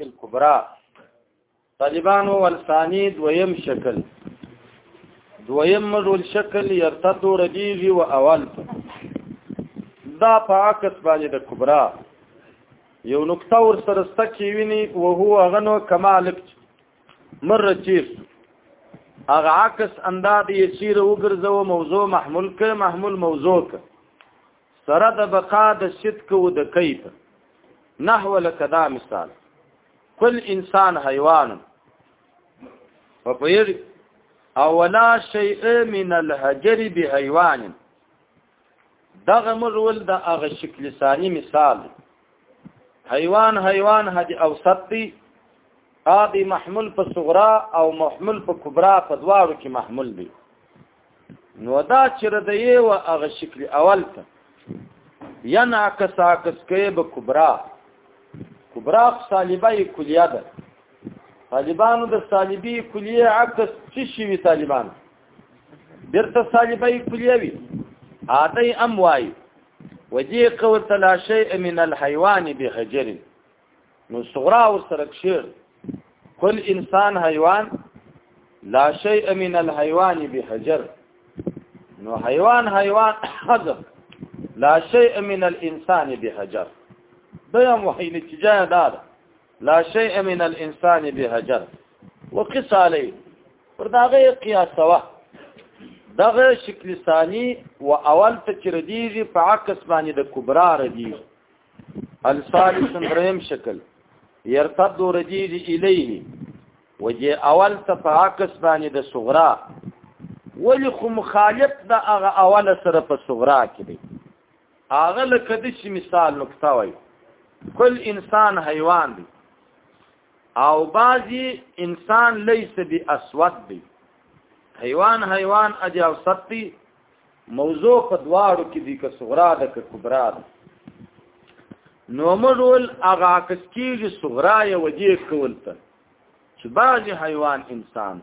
الكبرى طالبانو والثاني دویم شکل دویم مجول شکل يرتد رديږي و اول دا په عکس باندې د کبرا یو نقطه ور سره ستکی ویني او هو غنو کمالک مر چیف هغه عکس انداز یې چیر وګرځو موضوع محمول ک محمول موضوع ک سره د بقا د صدق او د کیف نحو لکه دا مثال کل انسان حیوان په پیر اولا شیء من الحجر بحیوان دغه مرول د هغه شکل ثانی مثال حیوان حیوان هدي اوسط دی قاضي محمول په صغرا او محمول په کبرا په دواړو کې محمول دی نو دا چې ردیې و هغه شکل اول ته ینا کسا کس کې به کبرا کبرا صالبه کلیه ده طالبانو د صالبي کلیه عکس څه شي وی طالبان بیرته صالبه کلیه وی اته ام وای وجی قول تلا شیء من الحيوان بحجر نو صغرا او سرکشیر کل انسان حیوان لا شیء من الحیوان بحجر نو حیوان حیوان حذف لا شیء من الانسان بحجر بیا وحی نتیجه دار لا شیء من الانسان بحجر وقص علی پر داغه قیاسوه دغه شکل ثانی و اول ته چردیږي په عکس باندې د کبرا ردی الثالث دریم شکل يرتد رجيج اليه وجه اول ته په عکس باندې د صغرا ولی خو مخالف د هغه اول سره په صغرا کې دی هغه لکه د شي مثال نقطه وای کل انسان حیوان دی او بعضی انسان لیس بی اسود دی حیوان حیوان اجاو ستی موضوع په دواړو کې دي که صغرا ده که کبرا ده نو مډول هغه عکس کېږي صغرا یې وجې کول ته چې بعضې حیوان انسان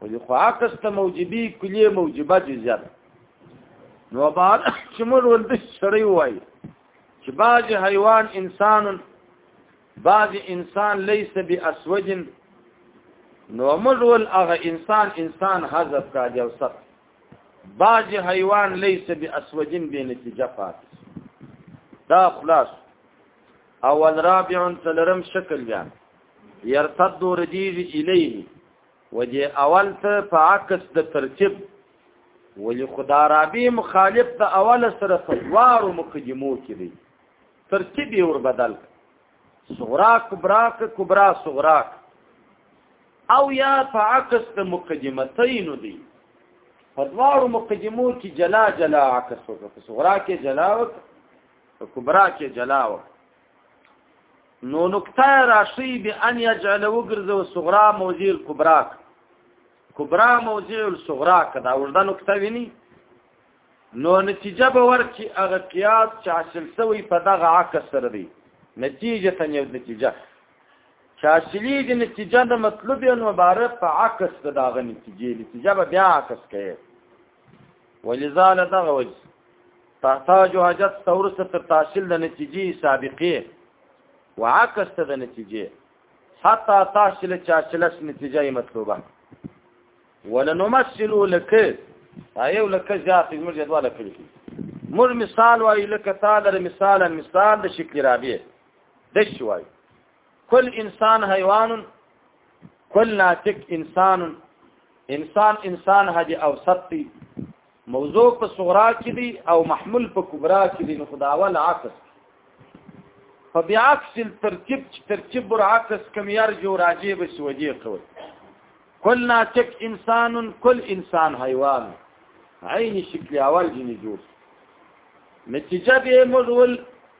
ولې خو عکس ته موجبي کلیې موجبه جزیه ده نو بعد چې مډول د سړی وایي چې بعضې حیوان انسان بعضې انسان لیس بی اسوجن نو مډول هغه انسان انسان حذف کاږي او سخت بعض حیوان لیس بی اسوجن بی نتیجه پاتې دا خلاص اول رابع تلرم شکل بیان يرتد رديج اليه وجه اول ته په عکس د ترتیب ولی خدا رابی مخالف ته اول سره فوارو مقدمو کې دی ترتیب یې ور بدل صغرا کبرا کبرا صغرا او یا په عکس د مقدمتین دی په دوارو مقدمو کې جلا جلا عکس وکړه په صغرا کې جلا وکړه په کبرا کې جلا وکړه نو نقطه راشي به ان یجعل وګرځو صغرا موضع کبرا کبرا موضع الصغرا کدا وردا نقطه ویني نو نتیجه به ورکړي هغه قیاس چې حاصل شوی په دغه عکس سره دی نتیجه ته یو نتیجه چاچلی د نتیجه د مطلوب او مبارک په عکس د داغه نتیجه نتیجه به بیا عکس کوي ولذال دغه وجه تحتاج حاجت تورث تر تحصیل د نتیجه سابقه وعکس د نتیجه حتی تحصیل چاچلس نتیجه مطلوبه ولنمثل لك ایو لك زیات موږ جدول کړی موږ مثال وایو لکه تعالی مثالا مثال د شکل رابعه د شوي کل انسان حیوان کل ناطق انسان انسان انسان هدي اوسط دی موضوع په صغرا کې دی او محمول په کبرا کې دی نو خداول عکس په بیا عکس ترتیب ترتیب بر عکس کم یار جو راجی به سوجی کوي کل ناطق انسان کل انسان حیوان عین شکل اول جنې جوړ نتیجه به مزول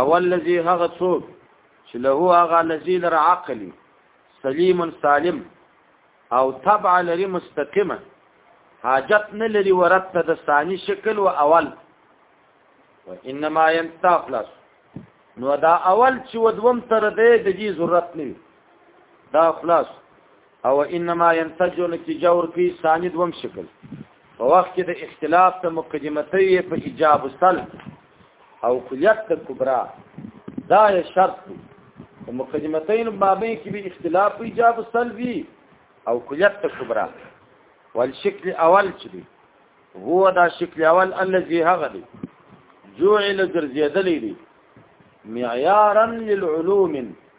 اول لذي هغه څوک چې له هغه لذي لر عقلي سلیم سالم او تبع لري مستقیمه حاجت نه لري ورته د ثاني شکل او اول وانما ينتقلس نو دا اول چې ودوم تر دې د دې ضرورت نه دا خلاص او انما ينتج نتیجه ورکی ثاني دوم شکل په وخت کې د اختلاف ته مقدمتي په ایجاب سل او کلیت ته کبرا دا یې شرط دی په مقدمتین بابې کې به اختلاف په ایجاب سل وی او کلیت ته کبرا والشکل اول چې دی هو دا شکل اول الذي هغه دی جوعل ګرځیدلې دی معیارا للعلوم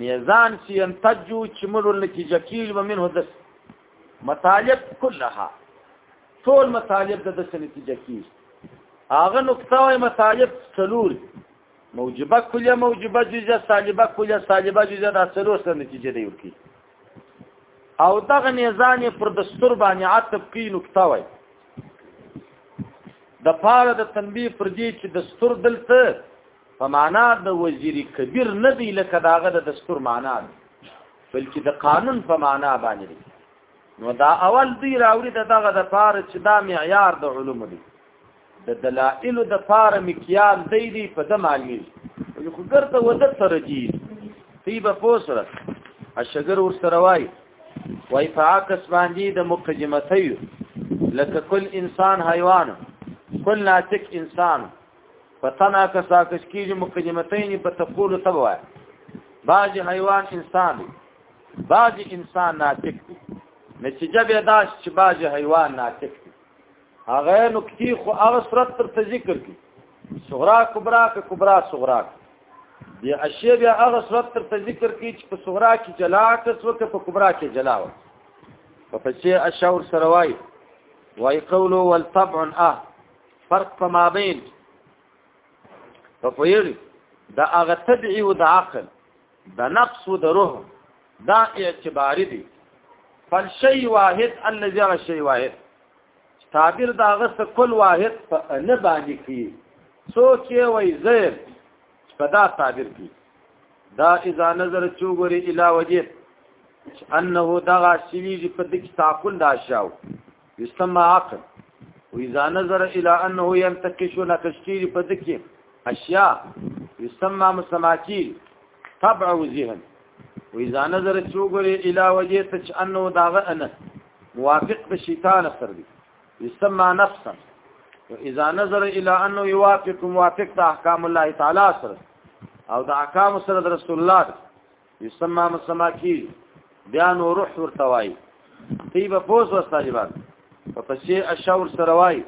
ميزان چې ينتجو چې موږ نتیجه کیږي به منه د مطالب كلها ټول مطالب د دسه نتیجه کیږي هغه نقطه وای مطالب څلور موجبه کلیه موجبه جزء سالبه کلیه سالبه جزء د څلور سره نتیجه دی ورکی او دغه میزان پر دستور باندې عطف کی نقطه وای د پاره د تنبیه پر دې چې دستور دلته په معنا د وزیر کبیر نه دی لکه داغه د دستور معنا دی بلکې د قانون په معنا باندې دی نو دا اول دی راوړي دغه د پاره چې دا معیار د علوم دی د دلائل د پاره مکیال دی دی په د معلومی خو ګرته وده ترجی تی به پوسره اشګر ور سره وای وای په عکس باندې د مقدمه لکه کل انسان حیوان کل ناتک انسان پتنا که ساکش کیږي مقدمتین په تقول تبوا باج حیوان انسان دی باج انسان ناطق دی نتیجه به دا چې باج حیوان ناطق دی هغه نکتی خو هغه صورت تر ذکر کی صغرا کبرا که کبرا صغرا دی اشی بیا هغه صورت تر ذکر کی چې په صغرا کې جلا کس وکه په کبرا کې جلا و په پسې اشور سروای وای قولو والطبع اه فرق په مابین په فویل د هغه تبعی او د عقل د نفس او د روح دا اعتباری دي فالشی واحد الذي هغه شی واحد تعبیر دا غسه کل واحد په نه باندې کی سوچ یې وای زیر په دا تعبیر کی دا اذا نظر چوغری الی وجه انه دغه شی په دې تعقل دا شاو یسمى عقل واذا نظر الى انه ينتقش نقشتير په دکې اشیاء یسمى مسماکی طبع او ذهن واذا نظر چوغره الى وجه تچ انه داغه انا موافق د شیطان سره دی یسمى نفسا واذا نظر الى انه يوافق موافق د احکام الله تعالی سره او د احکام سره رسول الله یسمع مسمع کی بیا نو روح ورته وای تی به پوس وستاجی باندې په پسې اشور سره وای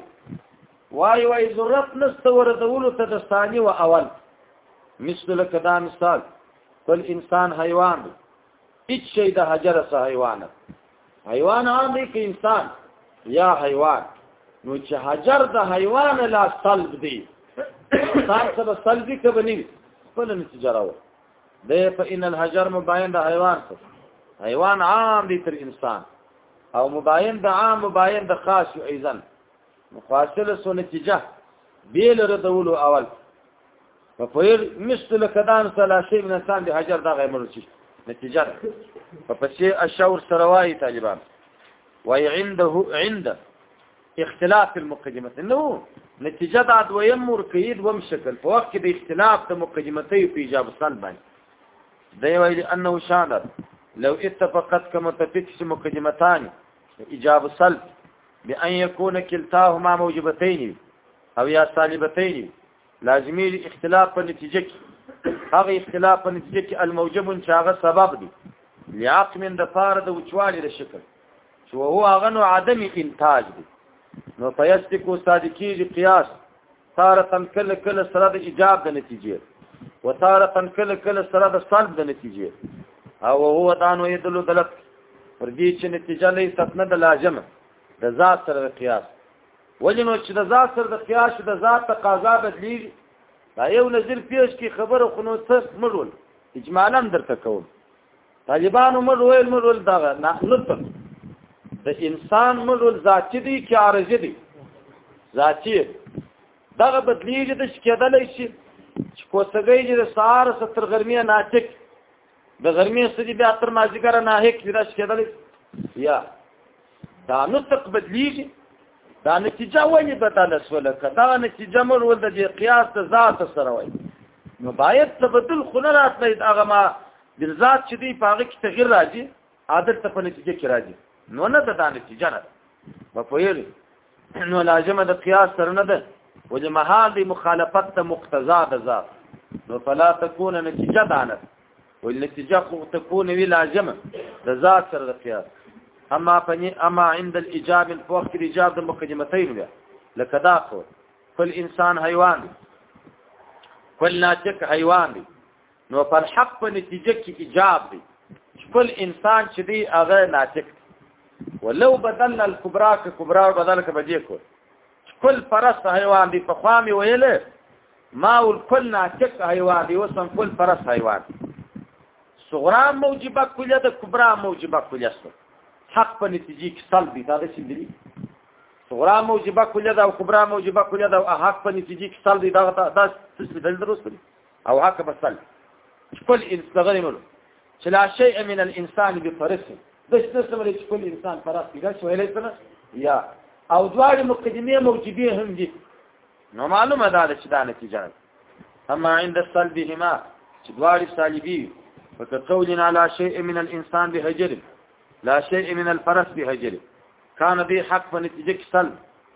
وای وای ضرورت نشته ورزولو ته د ثاني او اول مثل لکه دا مثال کل انسان حیوان هیڅ شی د حجر سه حیوان حیوان عام دی که انسان یا حیوان نو چې حجر د حیوان لا سلب دی انسان سره سلبي کبنی خپل نتیجه راوړي ده په ان الحجر مباین د حیوان څه حیوان عام دي تر انسان او مباین د عام مباین د خاص یو ایزن مفاصله سو نتیجه بیل ردولو اول په پیر مثل کدان سلا شی من انسان د حجر دغه مرچی نتیجه په پسې اشور سروای طالبان وای عنده عنده اختلاف فی المقدمت نو نتیجه دا دویم مور کوي دوم شکل په وخت کې د اختلاف د مقدمتې په ایجاب سن باندې دی ویل انه شانت لو اتفقت كما تفقس مقدمتان ایجاب سلب بأن يكون كلتاهما موجبتين او یا سالبتين لازمی اختلاف په نتیجه کې هغه اختلاف په نتیجه کې الموجب چې هغه سبب دی لعقم د فار د وچوالي د شکل چې وو هغه نو عدم انتاج دی نو فیستکو صادقیږي قیاس تارتن کله کله سره د ایجاب د نتیجې و تارتن کله کله سره د سلب د نتیجې او هو دانو یدلو دلت پر دې چې نتیجه نه ستنه د لازمه د ذات سره د قیاس ولې نو چې د ذات سره د قیاس د ذات تقاضا بدلیږي دا یو نظر پیش کی خبره خنو څه مړول اجمالا درته کوم طالبانو موږ ویل موږ ول دا نه نطق د انسان موږ ول ذاتي دي کې عارضي دي ذاتي دغه بدلیږي د کېدل شي چې کوڅګي چې د سار ستر ګرمي ناټک د ګرمي سړي بیا تر مازیګر نه هک دا کېدل یا دا نطق بدلیږي دا نتیجه ولې بدله سوله کدا نتیجه مر ول د قیاس ذات سره وای نو باید تبدل خلرات نه هغه ما بل ذات چې دی په هغه کې تغیر راځي عادت ته په نتیجه کې راځي نو نه ده دا نتیجه نه ده په پوهېږي نو لازمه د قیاس سره نه ده ولې محال دی مخالفت ته مقتضا ده ذات نو فلا تكون نتیجه دانت والنتیجه خو تكون وی لازمه د ذات سره د قیاس اما فني اما عند الاجاب الفوق الاجاب د مقدمتين بیا لکه دا خو کل انسان حیوان دی کل ناطق حیوان دی نو پر حق په نتیجه کې ایجاب دی خپل انسان چې دی هغه ناطق ولو بدلنا الكبرى ككبرى بدل کې بجې کو خپل پرست حیوان دی په خامي ویل ما الكل ناطق حیوان دی وسم خپل پرست حیوان صغرا موجبه کلیه د کبرا موجبه کلیه سو حق په نتیجه کې سلبي دا څه دی صغرا موجبه کلیه دا او کبرا موجبه کلیه دا او حق په نتیجه کې سلبي دا دا څه دلیل درو سره او هک بسل خپل انسان نو چې لا شیء من الانسان بفرس د څه سمري چې خپل انسان فرس پیدا شوی لته یا او دواړي مقدمه موجبه هم دي نو معلومه ده چې دا نتیجه ده اما عند سلبهما چې دواړي سالبي فكقولنا لا شيء من الانسان بهجر لا شيء من الفرس بهجر كان دي حق په نتیجه کې سلب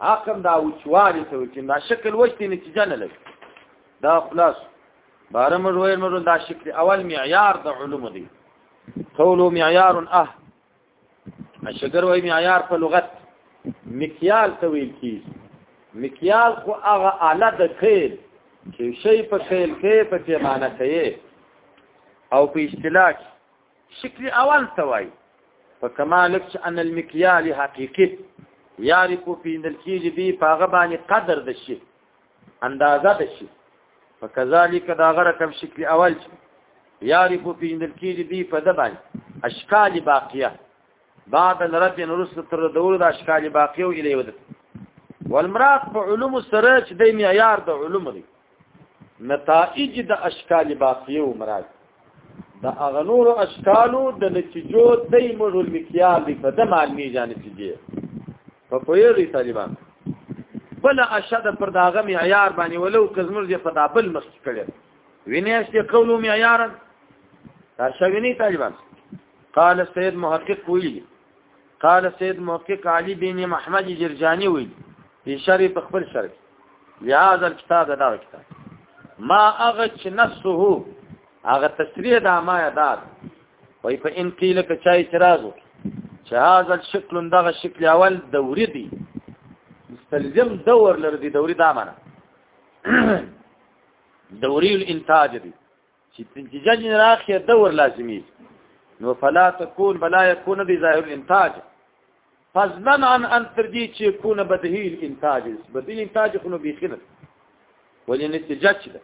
عقم دا وچوالي ته وي چې دا شکل وشتي نتیجه نه لري دا خلاص بار موږ وایو موږ دا شکل اول معیار د علوم دی قولو معیار اه الشجر وایي معیار په لغت مکیال ته ویل کیږي مکیال خو هغه اله د کیل چې شی په کیل کې په پیمانه کوي او په اصطلاح شکل اول ته وایي په کمالک چې ان المکیال حقیقي یاري کو پیندل کیږي به په هغه باندې قدر د شي اندازه د شي فکذالک دا غره کم شکل اول چې یاري کو پیندل کیږي به په د باندې اشکال باقیه بعد الرد نرس تر دور د اشکال باقیه الی ود والمراد په علوم سره چې د معیار د علوم دی نتائج د اشکال باقیه او مراد د اغنور اشکالو د نتیجو دای موږ المکیال دی په د معنی جان نتیجه په پویری طالبان بل اشد پر داغه معیار باندې ولو کزمر دې په دابل مخ کړي وینې چې قولو معیار دا شویني طالبان قال السيد محقق ویلي قال سید محقق علی بن محمد جرجانی وی په شرح په خپل شرح لهذا الكتاب دا کتاب ما اغچ نفسه هغه تشریح دا ما یادات وای په ان قیل ک چای اعتراضو چې هاذا الشکل دغه شکل اول دوری دی مستلزم دور لري دوری دا معنا دوری الانتاج دی چې نتیجه جن راخې دور لازمي نو فلا تكون بلا يكون دي ظاهر الانتاج فضلا عن ان ترجي چې يكون بدهي الانتاج بدهي الانتاج خو بيخنه ولې نتیجه چې ده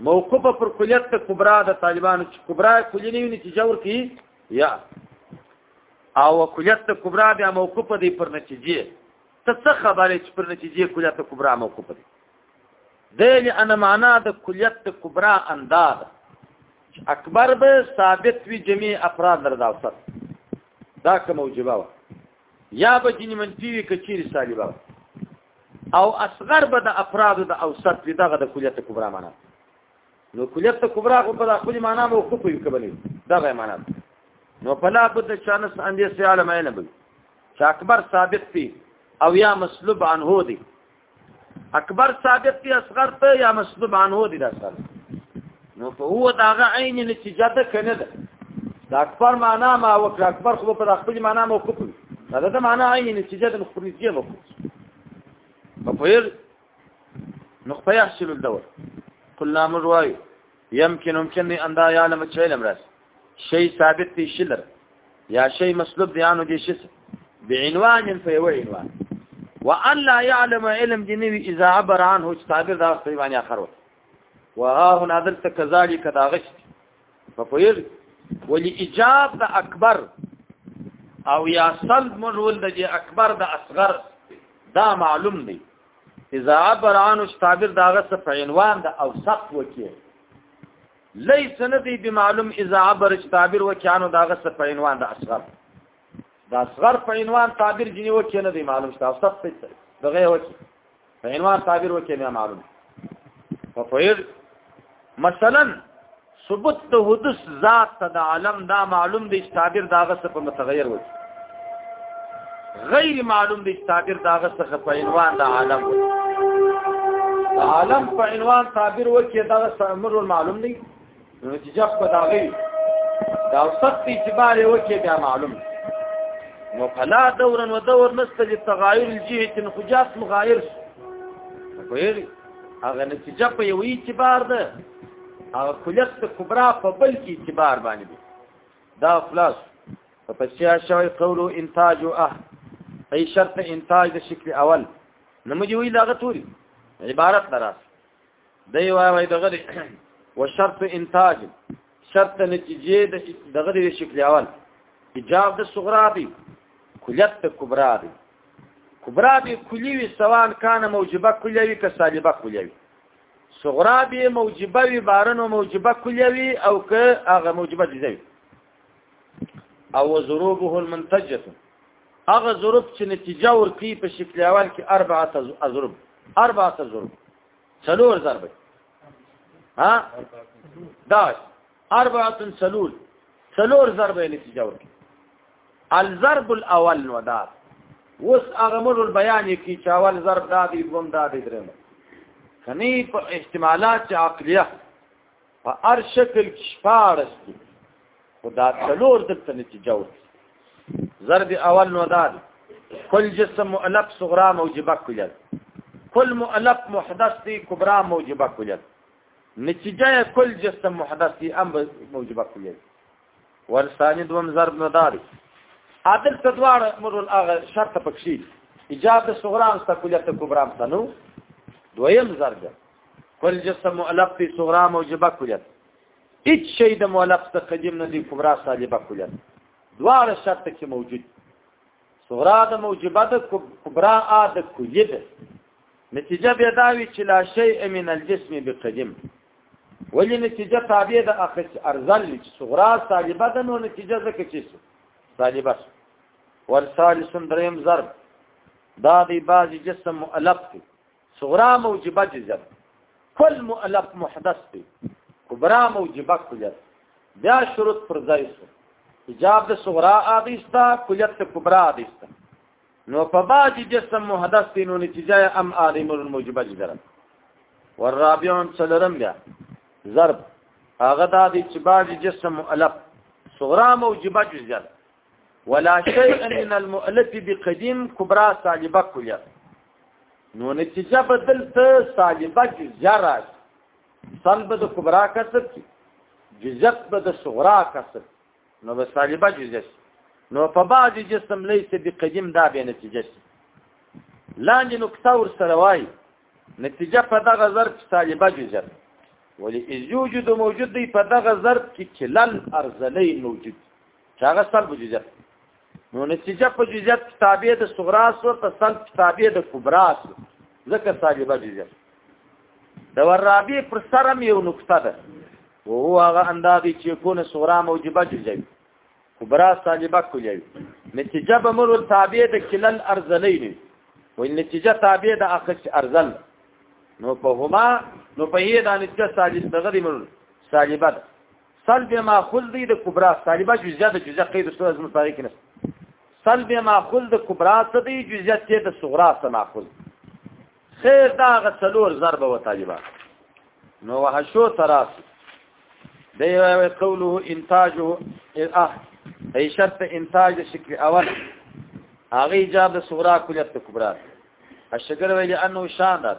موقوفه پر کلیت کبرا د طالبانو چې کبرا کلی نه نتیجه ورکي یا او کلیت کبرا بیا موقوفه دی پر نتیجه ته څه خبرې چې پر نتیجه کلیت کبرا موقوفه دی دین انا معنا د کلیت د کبرا انداز اکبر به ثابت وی جميع افراد در دا اوسط دا که موجبه و یا به جنی منفی وی که چیری سالبه و او اصغر به د افراد د اوسط وی دغه د کلیت کبرا معنا نو کلیت کبرا خو په خپل معنا مو خو کوي کبلی دغه معنا نو فلا بد شانس اندې سیاله مې نه بل چې اکبر ثابت دی او یا مسلوب عنه دی اکبر ثابت دی اصغر ته یا مسلوب عنه دی دا سره نو په هو داغه عین نتیجه ده کنه ده دا اکبر معنا ما وکړه اکبر خو په خپل معنا مو کوپل دا د معنا عین نتیجه ده خپل نتیجه مو په پیر نو په يحصل الدور قلنا مروي يمكن ممكن ان دا يعلم العلم راس شی ثابت دی شلر یا شی مسلوب دی انو دی شس بعنوان فیو عنوان وان لا يعلم علم جنوي اذا عبر عنه تعبير دا وخت باندې اخر وخت وها هنا دلته كذلك دا غشت ففير ولاجاب دا اکبر او یا صلب مرول د اکبر د اصغر دا معلوم دی اذا عبر عنه تعبير دا غشت فعنوان دا اوسط وکي ليس ندي بمعلوم اذا عبر تعبير وکانو داغه څه په عنوان د اصغر د اصغر په عنوان تعبير جني وکي نه دي معلوم تاسو سب څه دغه وکي په عنوان تعبير وکي نه معلوم ففير مثلا ثبوت د حدث ذات ته د عالم دا معلوم دي تعبير داغه څه په متغير وکي غیر معلوم دی تعبیر داغه څخه په عنوان د عالم عالم په عنوان تعبیر وکړي دا امر معلوم دی نو چې جب په داغي دا اوسط اعتبار وکړي بیا معلوم نو فلا دورا و دور نسته لتغایر الجهه خجاس مغایر کوي هغه نتیجه په یو اعتبار ده هغه کلیت کبرا په بل کې اعتبار باندې دا خلاص فپسیا شوی قولو انتاج او اه ای شرط انتاج د شکل اول نمجی وی لاغه توری عبارت دراس دی وای وای دغه و شرط انتاج شرط نتیجه د دغه د شکل اول ایجاب د صغرا دی کلیت د کبرا دی کبرا به کلی وی سوان کان موجبه کلی وی که سالبه کلی وی صغرا به موجبه وی بارنو موجبه کلی وی او که هغه موجبه جزوی او ضروبه المنتجه هغه ضروب چې نتیجه ورکړي په شکل اول کې اربعه ضروب اربعه ضروب څلور ضرب ها دا اربعه څلور څلور ضرب نتیجه ورکړي الضرب الاول نو دا وس هغه مر بیان کی چې اول ضرب دا دی دوم دا دی درم کني په احتمالات عقلیه په هر شکل کې شپارس دي خو دا څلور دلته نتیجه ورکړي ضرب اول نو دا دی کل جسم مؤلف صغرا موجبه کلیل کل مؤلف محدث دی کبرا موجبه کلیل نتیجه کل جسم محدث دی ام موجبه کلیل ورثانی دوم ضرب نو دا دی عادل تدوار مرول اغه شرط پکشي ایجاد صغرا است کلیت کبرا سنو دویم ضرب کل جسم مؤلف دی صغرا موجبه کلیت هیڅ شی د مؤلف څخه قدیم نه دی کبرا سالبه کلیت دواړه شرط کې موجود صغرا د موجبه د کبرا ا د کلیت نتیجه بیا دا وی چې لا شی من الجسم بقدیم ولی نتیجه تابع د اخص ارزل چې صغرا سالبه د نو نتیجه ځکه چې سالبه ورثالث دریم ضرب دا دی بعضی جسم مؤلف دی صغرا موجبه جزم کل مؤلف محدث دی کبرا موجبه کلیت بیا شروط پر ځای سو ایجاب د صغرا آدیستا کلیت د کبرا آدیستا نو په باج جسم محدث دی نو نتیجه ام آدم الموجبه جزم والرابعون سلرم بیا ضرب هغه دا دی چې باج جسم مؤلف صغرا موجبه جزم ولا شيء من المؤلف بقديم كبرى سالبه كليه نو نتیجه بدل ته سالبه جزا راځي سلب د کبرا کسب کی جزت به د صغرا کسب نو به سالبه جزا نو په بعض جسم لیس بقدیم دا به نتیجه شي لاندې نقطه ور سره وای نتیجه په دغه ظرف سالبه جزا ولی از یوجد موجود دی په دغه ظرف کې کلل ارزلی موجود هغه سل په جزئیات نو نتیجه په جزئیات تابع د صغرا سو ته سل تابع د کبرا سو ځکه صاحبہ جزئیات د ورابی پر سره یو نقطه ده او هو هغه اندازې چې کونه صغرا موجبه جزئیات کبرا صاحبہ کلیه نتیجه به مر تابع د کلل ارزلین و نتیجه تابع د اخص ارزل نو په هما نو په یی د نتیجه صاحب دغه مر صاحبہ سلب ماخذ دی د کبرا طالبہ جزئیات د جزئیات قید سره زموږ پاره کې نه سلب ماخذ د کبرا څخه دی جزئیات کې د صغرا څخه ماخذ خیر دا غ څلور ضرب و طالبہ نو وحشو تراس دی قوله انتاجه الاح ای شرط انتاج شکل اول هغه ایجاب د صغرا کلیت کبرا الشجر ویل انه شاندت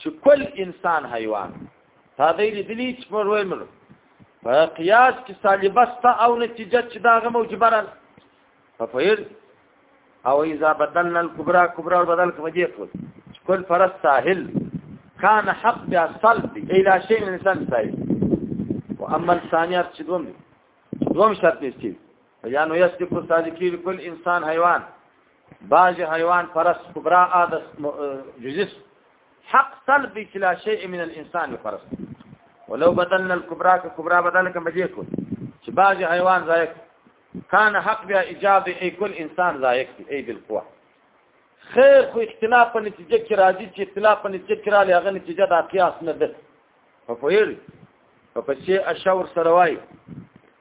چې کل انسان حیوان تا دې لیدلی چې پر وای مړ په قیاس کې سالبه ستا او نتیجه چې دا غو موجبه را ففیر او اذا بدلنا الكبرى كبرى بدل کوم دې خپل کل فرس ساحل كان حق بیا صلب الى شيء من انسان ساحل واما الثانيه چې دوم دوم شرط نشته یا نو یصدق الصادقی لكل انسان حیوان بعض حیوان فرس کبرا عادس جزس حق طلب لا شيء من الانسان فرس ولو بدلنا الكبرى ككبرى بدلك مجيكو چې بعض حیوان زایک کان حق بیا ایجاد ای کل انسان زایک ای بالقوه خیر خو اختلاف په نتیجه کې راځي چې اختلاف په نتیجه کې راځي هغه نتیجه د قیاس نه ده په فویر په پسې اشور سره وای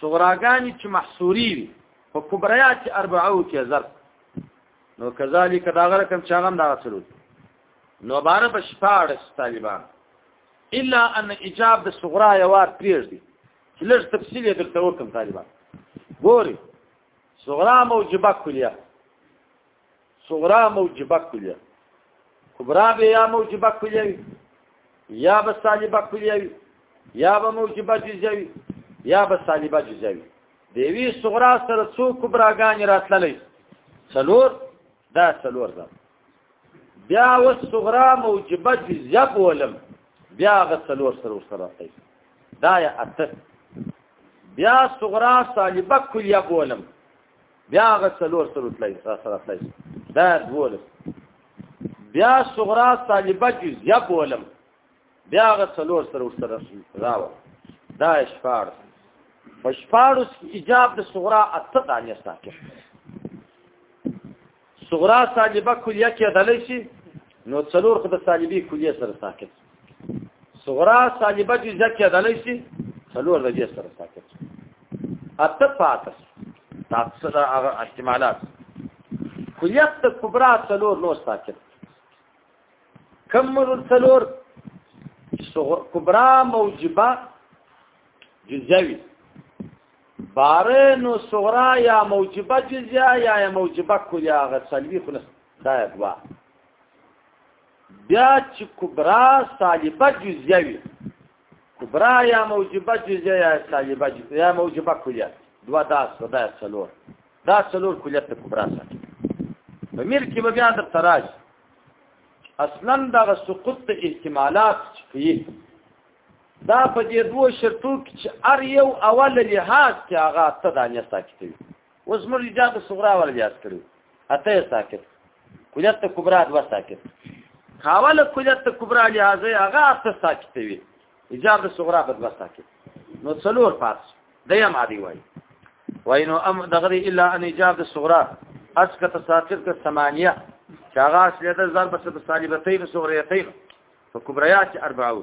صغراګانی چې محصوری وي په کبریات اربعو کې ضرب نو کذالک دا غره کم چاغم دا غسلو نو بار په شپارس طالبان الا ان اجاب د صغرا یوار پریږ دي لږ تفصیل یې درته وکم طالبان ګوري صغرا موجبه کلیه صغرا موجبه کلیه کبرا به یا موجبه کلیه وي یا به سالبه کلیه وي یا به موجبه جزیه وي یا به سالبه جزیه وي د یوې صغرا سره څو کبراګانې راتللی څلور دا څلور ده بیا و صغرا موجبه جزیه بولم بیا هغه څلور سره ورسره راځي دا یا اته بیا صغرا سالبه کلیه بولم بیا هغه څلور سره تلای سره تلای دا دولس بیا صغرا طالبه جزیه بولم بیا هغه څلور سره ورسره راو دا شپار په شپارو ایجاب د صغرا اته دانې ساکه صغرا طالبه کلیه کې دلې شي نو څلور خدای طالبي کلیه سره ساکه صغرا سالبه دي ځکه د لسی څلور د جې سره ساکت اته پاتس تاسو دا هغه احتمالات کلیت د کبرا څلور نو ساکت کم مرور څلور کبرا موجبه جزوی باره نو صغرا یا موجبه جزیا یا موجبه کلیه هغه سلوی خو نه دا دوا بیا چې کبرا سالبه جزیه وي کبرا یا موجبه جزیه یا سالبه جزیه یا موجبه کلیه دوا داس و داس سلور داس سلور کلیت ته کبرا ساتي په میر کې به بیا د تراج اصلا دغه سقوط ته احتمالات کوي دا په دې دوه شرطو کې چې ار یو اول لحاظ کې هغه ته دانه ساکتوي اوس موږ ایجاد صغرا ور زیات کړو اته ساکت کلیت کبرا دوا ساکت کاوله کلیت کبرا لحاظه هغه اته ساکت وي ایجاد صغرا په دوا ساکت نو څلور پات دیم عادي وای وای نو ام دغه الا ان ایجاد صغرا اسکت ساکت ک ثمانیه چاغه اصلیت ضرب سالبتین صغریتین فکبریات اربعو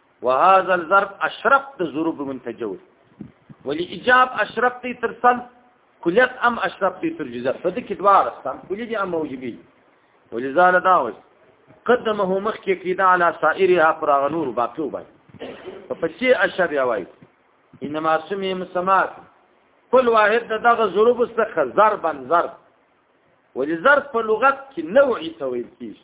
وهذا الظرف اشرف د ظروف من تجور ولی اجاب اشرف تی تر سل کلیت ام اشرف تی تر جزر فد کی دوار استان کلی دی ام موجبی ولی زال داوش قدمه مخ کی کیدا علی سائرها فراغ نور باقی وبای فپچی اشر یوای انما سمی مسمات کل واحد دغه ظروف است خزر بن ظرف ولی ظرف په لغت کې نوعی تویل کیږي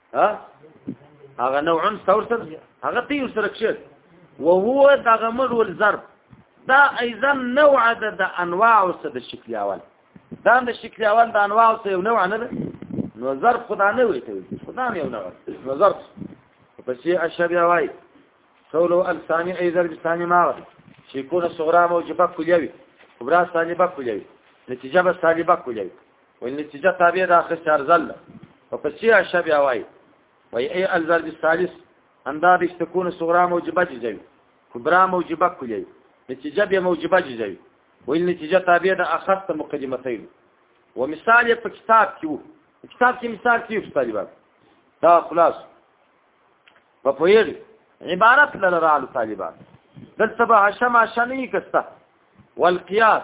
ها هغه نوع ثور سره هغه تیو سره کښې وهو دغه مر ول ضرب دا ايضا نوع ده د انواع او څه د شکل اول دا د شکل اول د انواع او څه یو نوع نه ده نو ضرب خدا نه وي ته خدا نه یو نوع نو ضرب په شي اشهد وای قولو الثاني اي ضرب ثاني ما چې کو صغرا موجبه کلیوي کبرا سالبه کلیوي نتیجه به سالبه کلیوي وای نتیجه تابع د اخر ارزل په پسې عشب یا وای وای ای الزر بالثالث اندا د تكون صغرا موجبه جزوي کبرا موجبه کلی نتیجه به موجبه جزوي وای نتیجه تابع د اخر ته مقدمتین ومثال په کتاب کې وو کتاب کې مثال کې وو طالبان دا خلاص په پویر عبارت لره طالبان دلته به عشم عشنی کسته والقياس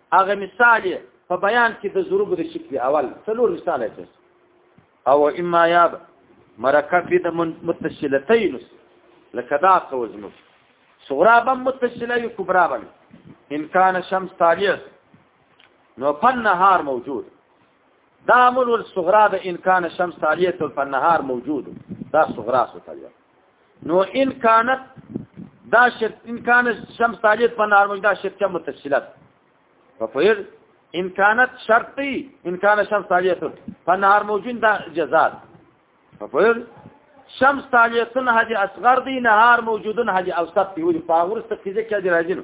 هغه مثال په بیان کې د ضروب د شکل اول څلور مثال دی او اما یاب مرکب د متصلتین لکه دا کوزمو صغرا بم متصله یو کبرا بم امکان شمس طالع نو فن نهار موجود دا امر الصغرا د ان کان شمس عالیه فالنهار موجود دا صغرا ستایو نو ان کانت دا شرط ان کان شمس عالیه فالنهار موجود دا شرط کوم تفصیلات ففیر ان کانت شرطی ان کان شمس عالیه فالنهار موجود دا جزاء ففیر شمس تالیتن هدی اصغر دی نهار موجودن هدی اوسط دی ولی پاورست کیزه کیا دی راځي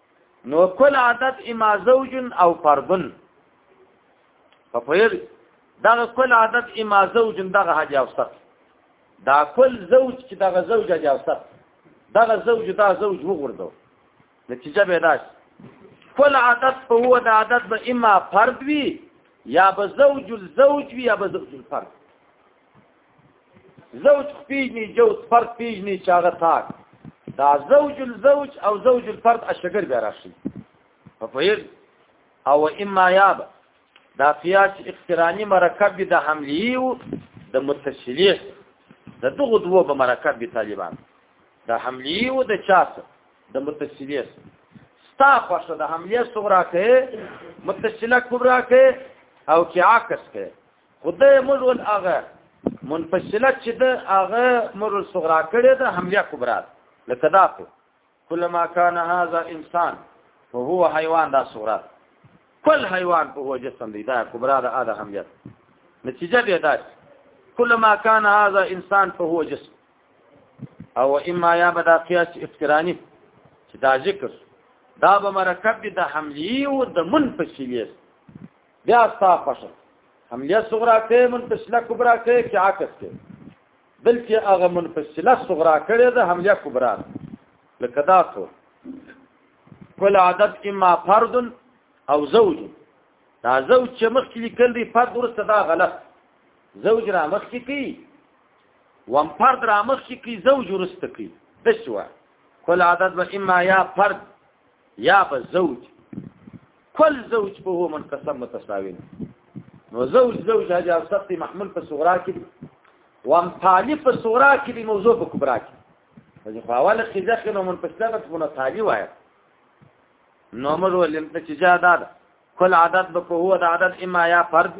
نو کل عدد اما زوج او فردن په پیر دغه کل عدد اما زوج دغه حج او سخت دا کل زوج چې دغه زوج حج او سخت دغه زوج دا زوج وګورځو نتیجه به داش کل عدد په هو د عدد به اما فرد وي یا به زوج الزوج وي یا به زوج الفرد زوج پیجنی جوز فرد پیجنی چاغه تاک دا زوج الزوج او زوج الفرد اشګر بیا راشي په پیر او اما یاب دا قیاس اقترانی مرکب د حملی او د متصلی د دغه دوه به مرکب به طالبان د حملی او د چاس د متصلی ستا خوښه د حملی صغرا کې متصله کبرا کې او کې عکس کې خدای موږ ول هغه منفصله چې د هغه مر صغرا کړي ده حمله کبرا لکه دا په کلمہ کان هاذا انسان فهو حیوان دا صغرا کل حیوان په هو جسم دی دا کبرا دا اده حمله نتیجه به دا کلمہ کان هاذا انسان فهو جسم او اما یا بدا قیاس افترانی چې دا ذکر دا به مرکب د حملی او د منفصلیت بیا ستا خوښه حمله صغرا کې منفصله کبرا کې کې عکس کې بلکې هغه منفصله صغرا کړې ده حمله کبرا لکه دا څو کل عدد اما فرد او زوج دا زوج چې مخکې لیکل دی فرد ورسته دا غلط زوج را مخکې کی وم فرد را مخکې کی زوج ورسته کی دشوا کل عدد و اما یا فرد یا به زوج کل زوج په هو منقسم متساوی نو زوج زوج هجا سخت محمول په صغرا کې وام تالی په صغرا کې دی موضوع په کبرا کې ځکه په اول کې ځکه نو من پښتنه په نو تالی وای نو مر ولم ته چې جاداد کل عدد به هو د عدد اما یا فرد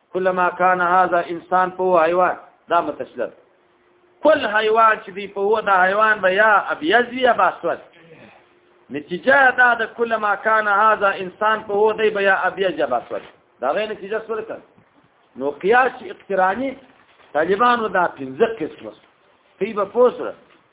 کلما کان هذا انسان په حیوان دا متشلل کل حیوان چې دی په هو دا حیوان به یا ابیض وی یا باسود نتیجه دا د کلما کان هذا انسان په هو دی به یا ابیض یا باسود دا غیر نتیجه سره کړ نو قیاس اقترانی طالبانو دا پنځه قسمه کوي په پوسره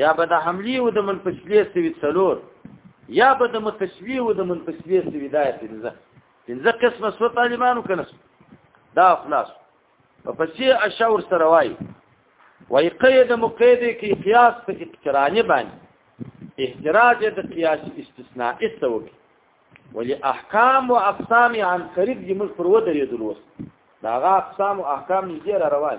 یا به د حملی او د منفصلی سوی څلور یا به د متشوی او د منفصلی سوی دا پنځه پنځه قسمه سو طالبانو کنه دا خلاص په پسې اشور سره وای وای قید مقید کی قیاس په اقترانی باندې احتراج د قیاس استثناء استوک ولی احکام و اقسام عن قریب دی موږ پر ودرې دروس دا غا اقسام او احکام یې را روان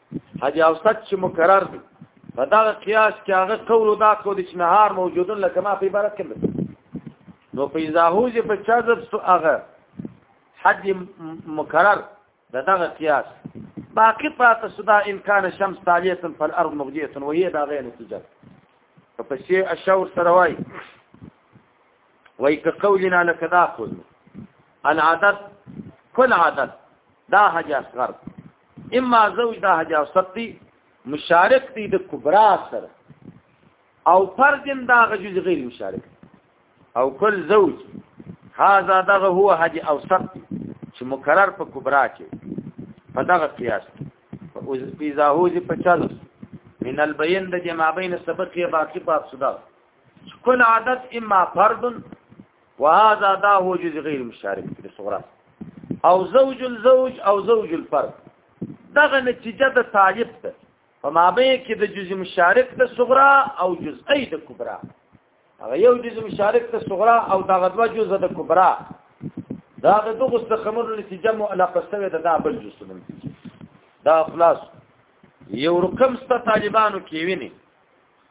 حاجی اوسط چې مکرر دی په دا قیاس کې هغه قول دا کو دي چې نهار موجودن لکه ما په عبارت کې نو په ازاهوج په چازب سو هغه حد مکرر دا دغه قیاس باقی پات صدا ان کان شمس تالیه فالارض مغجیه وهي دا غیر نتیجه په شی اشور سره وای وای که قولنا لکه دا قول العدد كل عدد دا حاجی اصغر اما زوج دا حاجی اصغر دی مشارک دی د کبرا سره او فرجن دا غجوز غیر مشارک او کل زوج هاذا دغه هو حاجی اوسط چې مکرر په کبرا کې په دغه قیاس او اذا هو ذی پچاز من البین د جمع بین سبق باقی په صدا کل عادت اما فرد وهذا دا هو جز غیر مشارک په صغرا او زوج الزوج او زوج الفرد دغه نتیجه د طالب ده په مابین کې د جز مشارک د صغرا او جزئی د کبرا هغه یو جز مشارک د صغرا او دغه دوه جز د کبرا دا د دغه استخمر نتیجه مو علاقه سره د دا بل جز دا خلاص یو رقم ست طالبانو کې ویني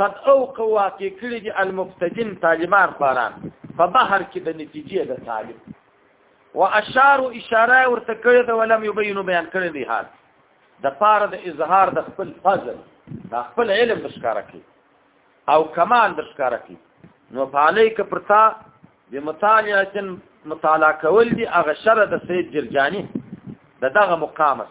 قد اوق واقع کړی دي المفتدين طالبان خواران په بحر کې د نتیجې د طالب واشار اشاره ورته کړې ده ولم يبين بيان کړی دی حال د پاره د اظهار د خپل فضل د خپل علم بشکاره کی او کمال بشکاره کی نو فعليک پرتا بمطالعه مطالعه کول دي هغه شر د سید جرجاني د دغه مقامس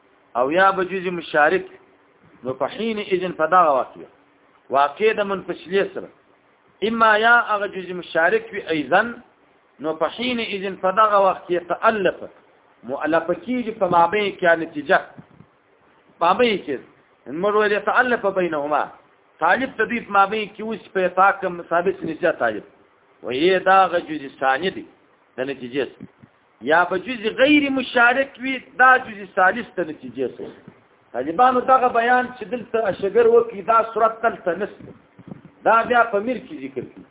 او یا به جز مشارک نو په حين اذن په دغه وخت وي واقع د منفصلې سره اما یا هغه جز مشارک وي ايضا نو په حين اذن په دغه وخت کې تالف مؤلف کیږي په مابین کې نتیجه مابین کې نمر ولې تالف بینهما طالب تدیف مابین کې اوس په تاکم ثابت نتیجه طالب وې دا غجز ثاني دي د نتیجې یا په جز غیر مشارک وي دا جز ثالث ته نتیجه سي طالبانو دغه بیان چې دلته اشګر وکي دا صورت دلته نس دا بیا په میر کې ذکر کی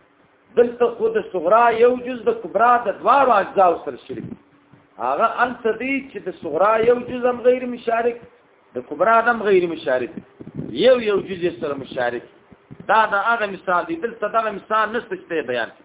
دلته خود صغرا یو جز د کبرا د دوارو اجزا سره شریک هغه انت دی چې د صغرا یو جز هم غیر مشارک د کبرا هم غیر مشارک یو یو جز سره مشارک دا دا هغه مثال دی دلته دا مثال نشته چې بیان کی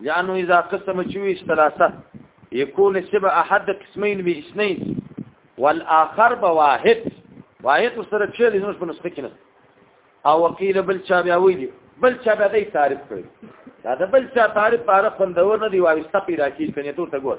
لانه اذا قسم چوي ثلاثه يكون سبع احد قسمين باثنين والاخر بواحد واحد سره چې د نوش په نسخه کې نه او وکیل بل چا بیا ویلي بل چا بیا دې تعریف کړی دا د بل چا تعریف پاره خوندور نه دی وایسته پیدا کی کنه ته ته ګور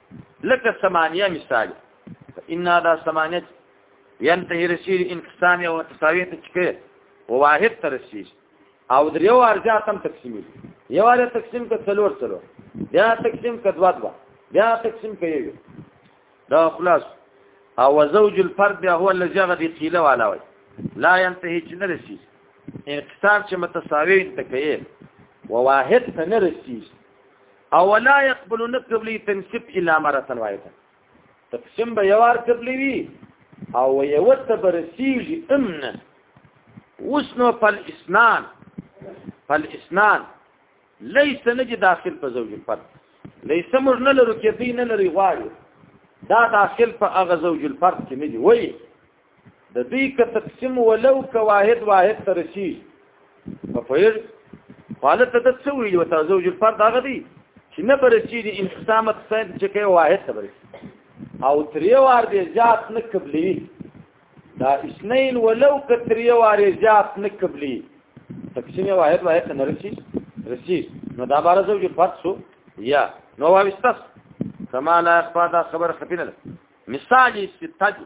لکه ثمانیه مثال ان دا ثمانیه ينتهي رسيل انقسام او تساوي ته چکه واحد ته رسیږي او د یو ارجا تم تقسیم یو ارجا تقسیم ک څلور څلور بیا تقسیم ک دوا دوا بیا تقسیم ک یو دا خلاص او زوج الفرد هو الذي غدي قيل ولا وي لا ينتهي جنرسي انقسام چې متساوي تکيه وواحد تنرسي او لا يقبل نقبلي تنسب الا مره واحده تقسم به یوار قبلي وي او یو ته برسیږي امن وسنو فل اسنان فل اسنان ليس نجي داخل په زوج الفرد ليس مر نه لرو کې دین نه لري غواړي دا داخل په اغه زوج الفرد کې نه دی وای د دې که تقسیم ولو که واحد واحد تر شي په پیر حالت ته څه ویل او تزوج الفرد هغه دی چې نه برسي دي انقسام تقسیم چې کوي واحد ته برسي او تری وار دې زیات نه قبلي دا اثنين ولو که تری وار زیات نه قبلي تقسیم واحد واحد ته نرسي رسي نو دا بار زوج الفرد شو یا نو واستس کما لا اخفا دا خبر خفینه مثال استتاجو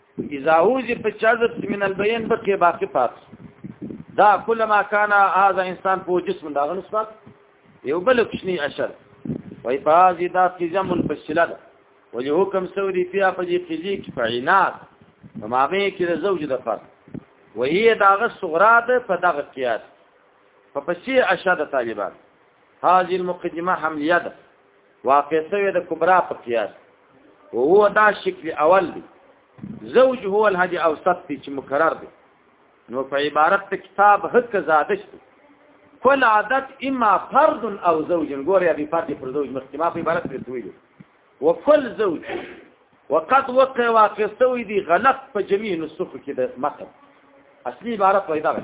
اذا اوزی په چازت من البین بقی باقی پات دا کله ما کان هاذا انسان په جسم دا غن صفات یو بل کوشنی اشر وای فازی دا تیزم منفصله ده ولی حکم سوری فیا په دې قضیه کې فعینات ما به کې د زوج د فرق وهي داغه صغرا ده په دغه قیاس په پسې اشد طالبان هذه المقدمه حملیه ده واقع سوی د کبرا په قیاس او هو دا شکل اول دی زوج هو الهدی اوسط دی چې مکرر دی نو په عبارت ته کتاب حق زاده شته کل عادت اما فرد او زوج ګوره ابي فرد پر زوج مخکې ما په عبارت کې دوی وکل زوج وقد وقع واقع سوی دی غلط په جميع نسخ کې د متن اصلي عبارت پیدا ده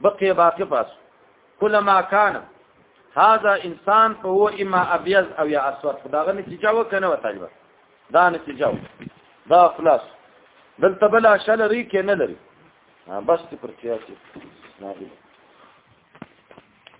بقي باقي پاس کلما کان هاذا انسان فهو اما ابيض او يا اسود خداغه نتیجه وکنه وتاجبه دا نتیجه و دا خلاص دلته بلا شل ری کې نه لري بس پر سیاسي نه